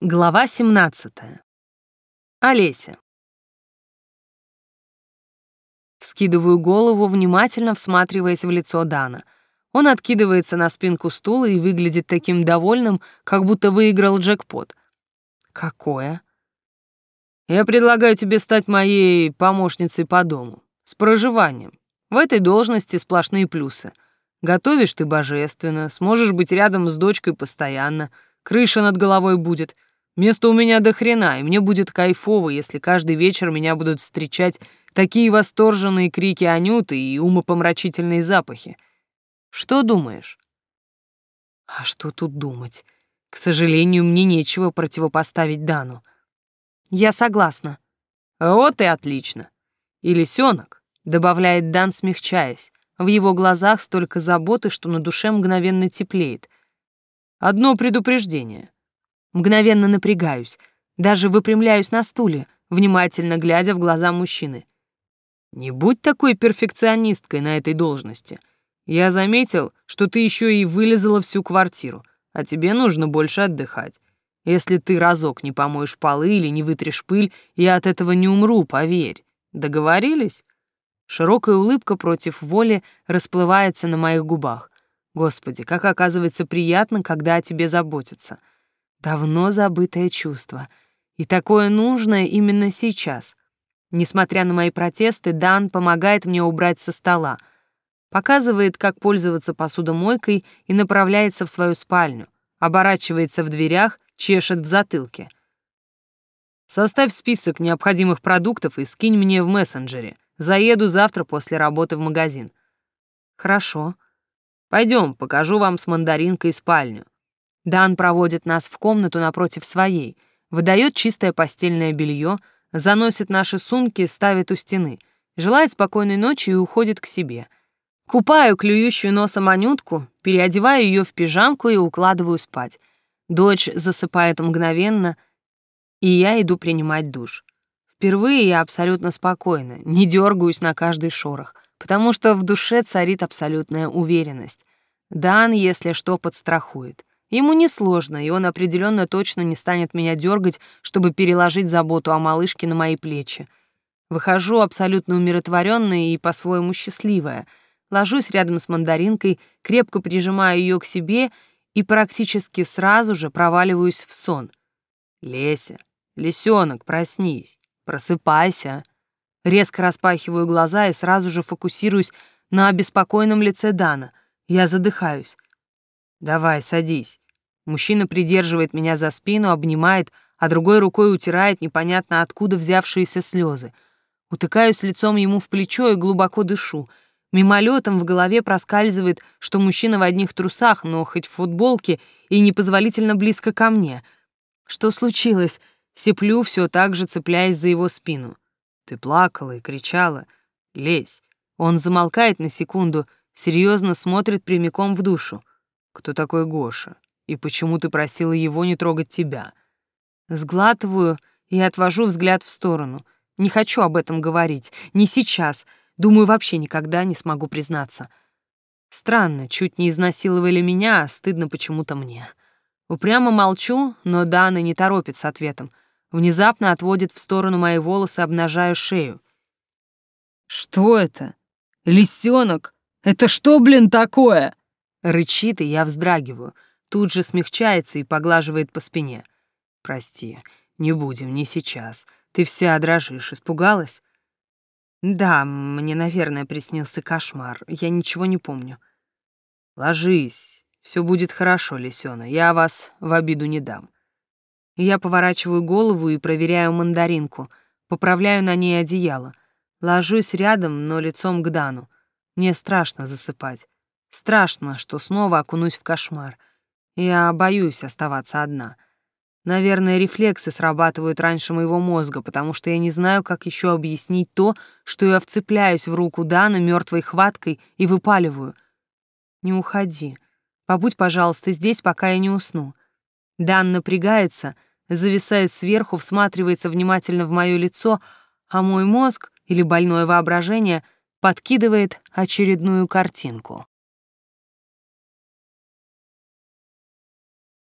Глава 17. Олеся. Вскидываю голову, внимательно всматриваясь в лицо Дана. Он откидывается на спинку стула и выглядит таким довольным, как будто выиграл джекпот. Какое? Я предлагаю тебе стать моей помощницей по дому, с проживанием. В этой должности сплошные плюсы. Готовишь ты божественно, сможешь быть рядом с дочкой постоянно, крыша над головой будет — Места у меня до хрена, и мне будет кайфово, если каждый вечер меня будут встречать такие восторженные крики Анюты и умопомрачительные запахи. Что думаешь? А что тут думать? К сожалению, мне нечего противопоставить Дану. Я согласна. Вот и отлично. И лисенок, добавляет Дан, смягчаясь. В его глазах столько заботы, что на душе мгновенно теплеет. Одно предупреждение. Мгновенно напрягаюсь, даже выпрямляюсь на стуле, внимательно глядя в глаза мужчины. «Не будь такой перфекционисткой на этой должности. Я заметил, что ты еще и вылезала всю квартиру, а тебе нужно больше отдыхать. Если ты разок не помоешь полы или не вытрешь пыль, я от этого не умру, поверь. Договорились?» Широкая улыбка против воли расплывается на моих губах. Господи, как оказывается приятно, когда о тебе заботятся. Давно забытое чувство. И такое нужное именно сейчас. Несмотря на мои протесты, Дан помогает мне убрать со стола. Показывает, как пользоваться посудомойкой и направляется в свою спальню. Оборачивается в дверях, чешет в затылке. Составь список необходимых продуктов и скинь мне в мессенджере. Заеду завтра после работы в магазин. Хорошо. Пойдем, покажу вам с мандаринкой спальню. Дан проводит нас в комнату напротив своей, выдает чистое постельное белье, заносит наши сумки, ставит у стены, желает спокойной ночи и уходит к себе. Купаю клюющую носом Анютку, переодеваю ее в пижамку и укладываю спать. Дочь засыпает мгновенно, и я иду принимать душ. Впервые я абсолютно спокойна, не дергаюсь на каждый шорох, потому что в душе царит абсолютная уверенность. Дан, если что, подстрахует. Ему несложно, и он определенно точно не станет меня дергать, чтобы переложить заботу о малышке на мои плечи. Выхожу абсолютно умиротворенная и по-своему счастливая. Ложусь рядом с мандаринкой, крепко прижимаю ее к себе и практически сразу же проваливаюсь в сон. «Леся, лисенок, проснись, просыпайся». Резко распахиваю глаза и сразу же фокусируюсь на обеспокоенном лице Дана. Я задыхаюсь. «Давай, садись». Мужчина придерживает меня за спину, обнимает, а другой рукой утирает непонятно откуда взявшиеся слезы. Утыкаюсь лицом ему в плечо и глубоко дышу. Мимолетом в голове проскальзывает, что мужчина в одних трусах, но хоть в футболке и непозволительно близко ко мне. Что случилось? Сеплю, все так же цепляясь за его спину. Ты плакала и кричала. Лезь. Он замолкает на секунду, серьезно смотрит прямиком в душу. Кто такой Гоша? И почему ты просила его не трогать тебя? Сглатываю и отвожу взгляд в сторону. Не хочу об этом говорить. Не сейчас. Думаю, вообще никогда не смогу признаться. Странно, чуть не изнасиловали меня, а стыдно почему-то мне. Упрямо молчу, но Дана не торопит с ответом. Внезапно отводит в сторону мои волосы, обнажая шею. «Что это? Лисенок? Это что, блин, такое?» Рычит, и я вздрагиваю. Тут же смягчается и поглаживает по спине. «Прости, не будем, не сейчас. Ты вся дрожишь, испугалась?» «Да, мне, наверное, приснился кошмар. Я ничего не помню». «Ложись. Все будет хорошо, Лисёна. Я вас в обиду не дам». Я поворачиваю голову и проверяю мандаринку. Поправляю на ней одеяло. Ложусь рядом, но лицом к Дану. Мне страшно засыпать. Страшно, что снова окунусь в кошмар. Я боюсь оставаться одна. Наверное, рефлексы срабатывают раньше моего мозга, потому что я не знаю, как еще объяснить то, что я вцепляюсь в руку Дана мертвой хваткой и выпаливаю. «Не уходи. Побудь, пожалуйста, здесь, пока я не усну». Дан напрягается, зависает сверху, всматривается внимательно в мое лицо, а мой мозг или больное воображение подкидывает очередную картинку.